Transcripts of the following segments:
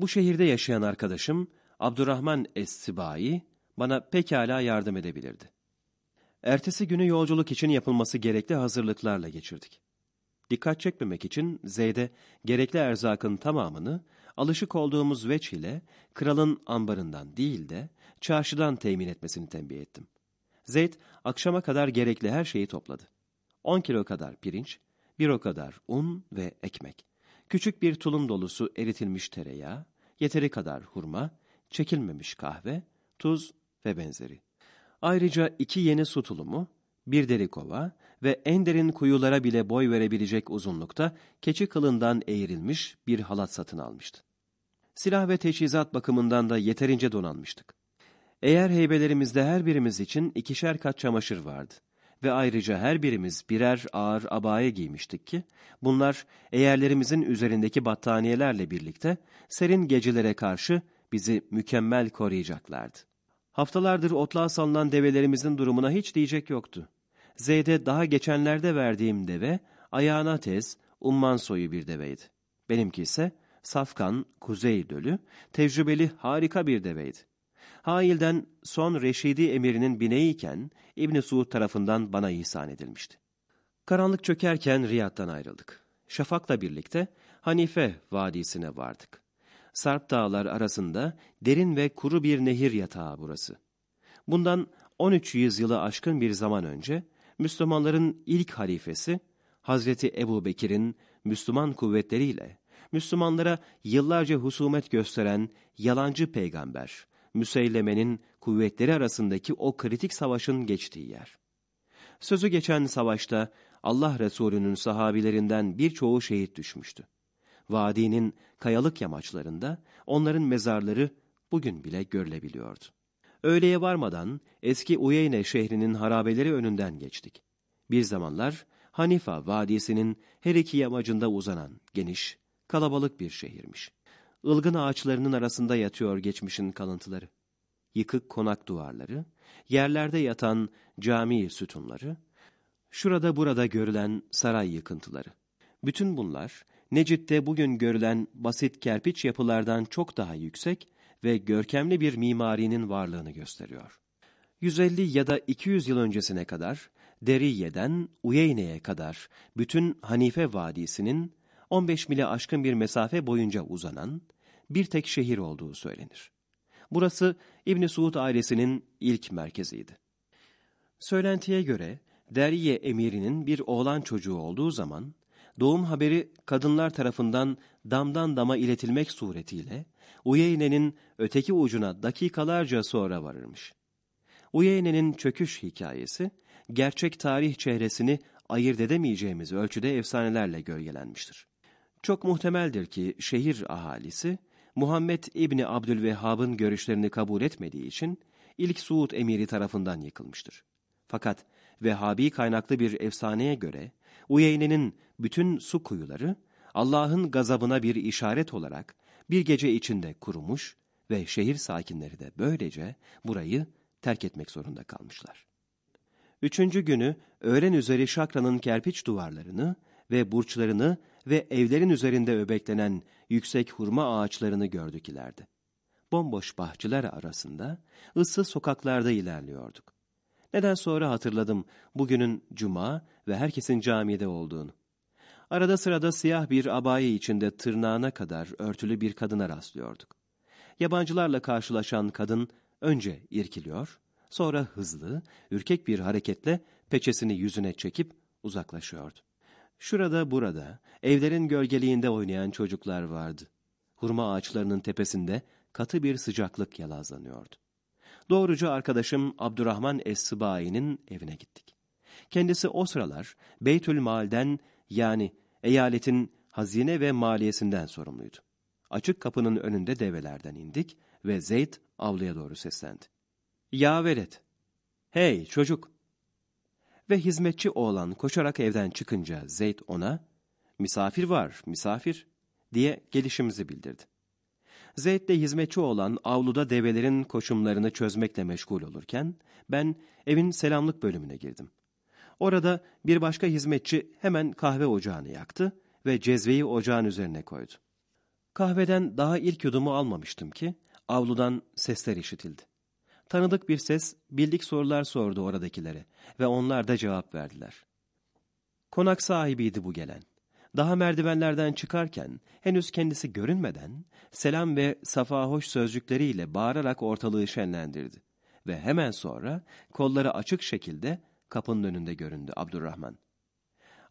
Bu şehirde yaşayan arkadaşım Abdurrahman Es-Sibai bana pekala yardım edebilirdi. Ertesi günü yolculuk için yapılması gerekli hazırlıklarla geçirdik. Dikkat çekmemek için Zeyd'e gerekli erzakın tamamını alışık olduğumuz veç ile kralın ambarından değil de çarşıdan temin etmesini tembih ettim. Zeyd akşama kadar gerekli her şeyi topladı. 10 kilo kadar pirinç, bir o kadar un ve ekmek, küçük bir tulum dolusu eritilmiş tereyağı, yeteri kadar hurma, çekilmemiş kahve, tuz ve benzeri. Ayrıca iki yeni su tulumu, bir deri kova ve en derin kuyulara bile boy verebilecek uzunlukta keçi kılından eğrilmiş bir halat satın almıştı. Silah ve teçhizat bakımından da yeterince donanmıştık. Eğer heybelerimizde her birimiz için ikişer kat çamaşır vardı ve ayrıca her birimiz birer ağır abaye giymiştik ki, bunlar eğerlerimizin üzerindeki battaniyelerle birlikte serin gecelere karşı bizi mükemmel koruyacaklardı. Haftalardır otluğa salınan develerimizin durumuna hiç diyecek yoktu. Zeyd'e daha geçenlerde verdiğim deve, ayağına tez, umman soyu bir deveydi. Benimki ise safkan, kuzey dölü, tecrübeli harika bir deveydi. Hail'den son Reşidi emirinin bineğiyken İbn Suud tarafından bana ihsan edilmişti. Karanlık çökerken Riyad'dan ayrıldık. Şafak'la birlikte Hanife Vadisi'ne vardık. Sarp dağlar arasında derin ve kuru bir nehir yatağı burası. Bundan 13 yüzyılı aşkın bir zaman önce Müslümanların ilk halifesi Hazreti Ebu Bekir'in Müslüman kuvvetleriyle Müslümanlara yıllarca husumet gösteren yalancı peygamber Müseyleme'nin kuvvetleri arasındaki o kritik savaşın geçtiği yer. Sözü geçen savaşta Allah Resulü'nün sahabilerinden birçoğu şehit düşmüştü. Vadinin kayalık yamaçlarında onların mezarları bugün bile görülebiliyordu. Öğleye varmadan eski Uyeyne şehrinin harabeleri önünden geçtik. Bir zamanlar Hanifa Vadisi'nin her iki yamacında uzanan geniş, kalabalık bir şehirmiş. Ilgın ağaçlarının arasında yatıyor geçmişin kalıntıları. Yıkık konak duvarları, yerlerde yatan cami sütunları, şurada burada görülen saray yıkıntıları. Bütün bunlar Necit'te bugün görülen basit kerpiç yapılardan çok daha yüksek ve görkemli bir mimarinin varlığını gösteriyor. 150 ya da 200 yıl öncesine kadar Deriye'den Uyeyne'ye kadar bütün Hanife Vadisi'nin 15 mile aşkın bir mesafe boyunca uzanan bir tek şehir olduğu söylenir. Burası İbni Suud ailesinin ilk merkeziydi. Söylentiye göre Deriye emirinin bir oğlan çocuğu olduğu zaman doğum haberi kadınlar tarafından damdan dama iletilmek suretiyle Uyeyne'nin öteki ucuna dakikalarca sonra varırmış. Uyeyne'nin çöküş hikayesi, gerçek tarih çehresini ayırt edemeyeceğimiz ölçüde efsanelerle gölgelenmiştir. Çok muhtemeldir ki şehir ahalisi, Muhammed İbni Abdülvehhab'ın görüşlerini kabul etmediği için ilk Suud emiri tarafından yıkılmıştır. Fakat Vehhabi kaynaklı bir efsaneye göre Uyeyne'nin bütün su kuyuları Allah'ın gazabına bir işaret olarak bir gece içinde kurumuş ve şehir sakinleri de böylece burayı terk etmek zorunda kalmışlar. Üçüncü günü öğlen üzeri şakranın kerpiç duvarlarını ve burçlarını ve evlerin üzerinde öbeklenen yüksek hurma ağaçlarını gördük ileride. Bomboş bahçeler arasında ıssız sokaklarda ilerliyorduk. Neden sonra hatırladım bugünün cuma ve herkesin camide olduğunu. Arada sırada siyah bir abaye içinde tırnağına kadar örtülü bir kadına rastlıyorduk. Yabancılarla karşılaşan kadın önce irkiliyor, sonra hızlı, ürkek bir hareketle peçesini yüzüne çekip uzaklaşıyordu. Şurada burada evlerin gölgeliğinde oynayan çocuklar vardı. Hurma ağaçlarının tepesinde katı bir sıcaklık yalazlanıyordu. Doğruca arkadaşım Abdurrahman Es-Sıbai'nin evine gittik. Kendisi o sıralar Beytül Mal'den yani eyaletin hazine ve maliyesinden sorumluydu. Açık kapının önünde develerden indik ve Zeyd avluya doğru seslendi. Ya velet! Hey çocuk! Ve hizmetçi oğlan koşarak evden çıkınca Zeyd ona, misafir var, misafir diye gelişimizi bildirdi. Zeyd de hizmetçi olan avluda develerin koşumlarını çözmekle meşgul olurken ben evin selamlık bölümüne girdim. Orada bir başka hizmetçi hemen kahve ocağını yaktı ve cezveyi ocağın üzerine koydu. Kahveden daha ilk yudumu almamıştım ki avludan sesler işitildi. Tanıdık bir ses bildik sorular sordu oradakilere ve onlar da cevap verdiler. Konak sahibiydi bu gelen. Daha merdivenlerden çıkarken henüz kendisi görünmeden selam ve safa hoş sözcükleriyle bağırarak ortalığı şenlendirdi. Ve hemen sonra kolları açık şekilde kapının önünde göründü Abdurrahman.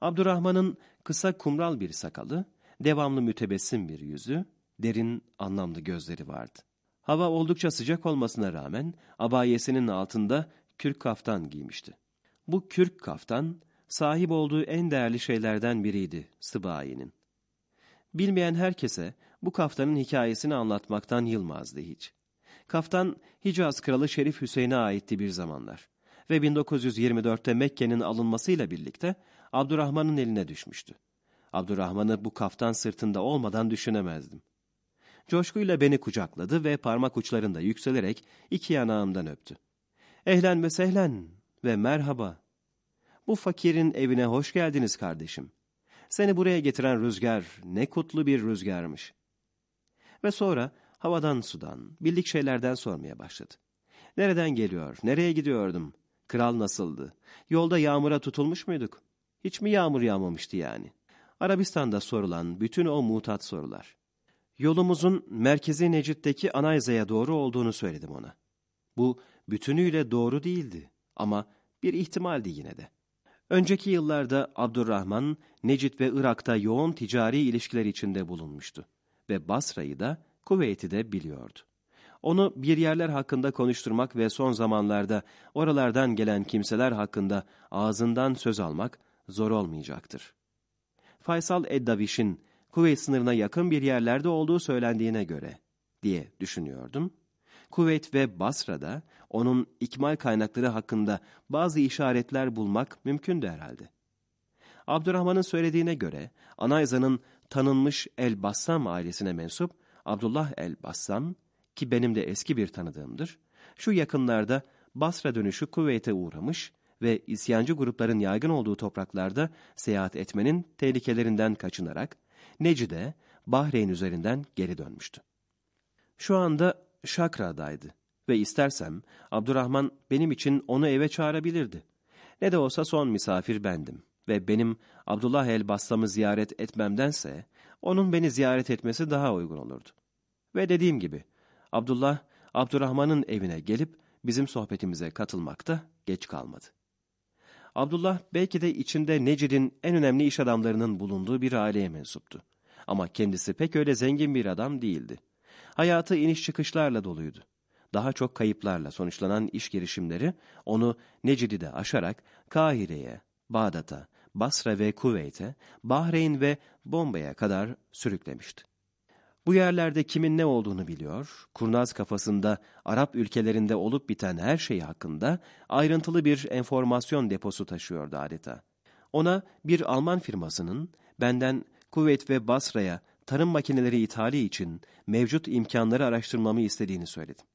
Abdurrahman'ın kısa kumral bir sakalı, devamlı mütebessim bir yüzü, derin anlamlı gözleri vardı. Hava oldukça sıcak olmasına rağmen abayesinin altında kürk kaftan giymişti. Bu kürk kaftan sahip olduğu en değerli şeylerden biriydi Sıbayi'nin. Bilmeyen herkese bu kaftanın hikayesini anlatmaktan yılmazdı hiç. Kaftan Hicaz Kralı Şerif Hüseyin'e aitti bir zamanlar ve 1924'te Mekke'nin alınmasıyla birlikte Abdurrahman'ın eline düşmüştü. Abdurrahman'ı bu kaftan sırtında olmadan düşünemezdim. Coşkuyla beni kucakladı ve parmak uçlarında yükselerek iki yanağımdan öptü. Ehlen ve sehlen ve merhaba. Bu fakirin evine hoş geldiniz kardeşim. Seni buraya getiren rüzgar ne kutlu bir rüzgarmış. Ve sonra havadan sudan, bildik şeylerden sormaya başladı. Nereden geliyor, nereye gidiyordum, kral nasıldı, yolda yağmura tutulmuş muyduk? Hiç mi yağmur yağmamıştı yani? Arabistan'da sorulan bütün o mutat sorular. Yolumuzun merkezi Necit'teki Anayza'ya doğru olduğunu söyledim ona. Bu bütünüyle doğru değildi ama bir ihtimaldi yine de. Önceki yıllarda Abdurrahman, Necit ve Irak'ta yoğun ticari ilişkiler içinde bulunmuştu ve Basra'yı da Kuveyt'i de biliyordu. Onu bir yerler hakkında konuşturmak ve son zamanlarda oralardan gelen kimseler hakkında ağzından söz almak zor olmayacaktır. Faysal Eddaviş'in Kuveyt sınırına yakın bir yerlerde olduğu söylendiğine göre diye düşünüyordum. Kuveyt ve Basra'da onun ikmal kaynakları hakkında bazı işaretler bulmak mümkündü herhalde. Abdurrahman'ın söylediğine göre Anayza'nın tanınmış El-Bassam ailesine mensup Abdullah El-Bassam ki benim de eski bir tanıdığımdır, şu yakınlarda Basra dönüşü Kuveyt'e uğramış ve isyancı grupların yaygın olduğu topraklarda seyahat etmenin tehlikelerinden kaçınarak Necide, Bahreyn üzerinden geri dönmüştü. Şu anda Şakra'daydı ve istersem Abdurrahman benim için onu eve çağırabilirdi. Ne de olsa son misafir bendim ve benim Abdullah el-Bassam'ı ziyaret etmemdense onun beni ziyaret etmesi daha uygun olurdu. Ve dediğim gibi Abdullah Abdurrahman'ın evine gelip bizim sohbetimize katılmakta geç kalmadı. Abdullah belki de içinde Necid'in en önemli iş adamlarının bulunduğu bir aileye mensuptu. Ama kendisi pek öyle zengin bir adam değildi. Hayatı iniş çıkışlarla doluydu. Daha çok kayıplarla sonuçlanan iş girişimleri onu Necid'i de aşarak Kahire'ye, Bağdat'a, Basra ve Kuveyt'e, Bahreyn ve Bombay'a kadar sürüklemişti. Bu yerlerde kimin ne olduğunu biliyor, kurnaz kafasında Arap ülkelerinde olup biten her şey hakkında ayrıntılı bir enformasyon deposu taşıyordu adeta. Ona bir Alman firmasının benden Kuveyt ve Basra'ya tarım makineleri ithali için mevcut imkanları araştırmamı istediğini söyledim.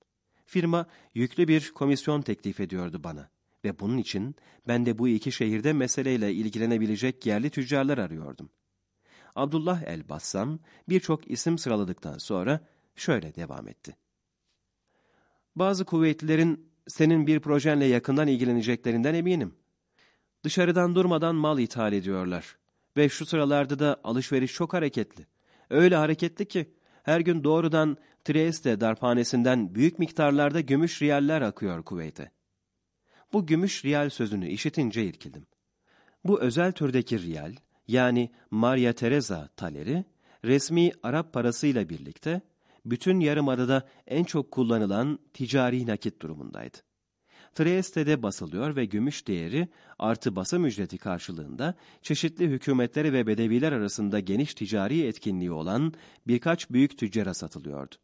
Firma yüklü bir komisyon teklif ediyordu bana ve bunun için ben de bu iki şehirde meseleyle ilgilenebilecek yerli tüccarlar arıyordum. Abdullah el-Bassam birçok isim sıraladıktan sonra şöyle devam etti. Bazı kuvvetlilerin senin bir projenle yakından ilgileneceklerinden eminim. Dışarıdan durmadan mal ithal ediyorlar. Ve şu sıralarda da alışveriş çok hareketli. Öyle hareketli ki her gün doğrudan Trieste darphanesinden büyük miktarlarda gümüş riyaller akıyor Kuveyt'e. Bu gümüş riyal sözünü işitince irkildim. Bu özel türdeki riyal, yani Maria Teresa taleri, resmi Arap parasıyla birlikte bütün yarımadada en çok kullanılan ticari nakit durumundaydı. Trieste'de basılıyor ve gümüş değeri artı basım ücreti karşılığında çeşitli hükümetleri ve bedeviler arasında geniş ticari etkinliği olan birkaç büyük tüccara satılıyordu.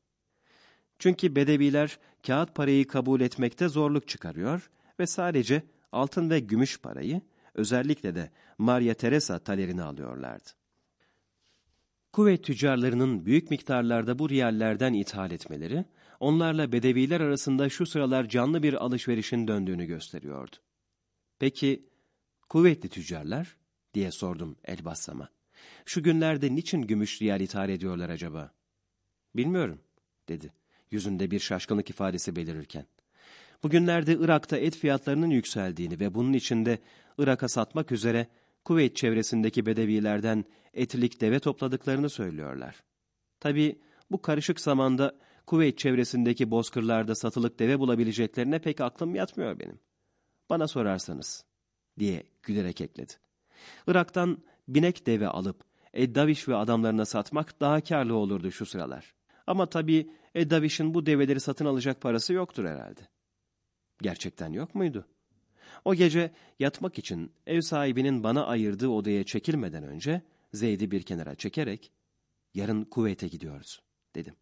Çünkü bedeviler kağıt parayı kabul etmekte zorluk çıkarıyor ve sadece altın ve gümüş parayı özellikle de Maria Teresa talerini alıyorlardı. Kuvvet tüccarlarının büyük miktarlarda bu riyallerden ithal etmeleri, onlarla bedeviler arasında şu sıralar canlı bir alışverişin döndüğünü gösteriyordu. Peki, kuvvetli tüccarlar? diye sordum Elbassam'a. Şu günlerde niçin gümüş riyal ithal ediyorlar acaba? Bilmiyorum, dedi. Yüzünde bir şaşkınlık ifadesi belirirken. Bugünlerde Irak'ta et fiyatlarının yükseldiğini ve bunun içinde Irak'a satmak üzere Kuveyt çevresindeki bedevilerden etlik deve topladıklarını söylüyorlar. Tabi bu karışık zamanda Kuveyt çevresindeki bozkırlarda satılık deve bulabileceklerine pek aklım yatmıyor benim. Bana sorarsanız, diye gülerek ekledi. Irak'tan binek deve alıp Eddaviş ve adamlarına satmak daha karlı olurdu şu sıralar. Ama tabii Eddaviş'in bu develeri satın alacak parası yoktur herhalde. Gerçekten yok muydu? O gece yatmak için ev sahibinin bana ayırdığı odaya çekilmeden önce Zeyd'i bir kenara çekerek, yarın kuvvete gidiyoruz, dedim.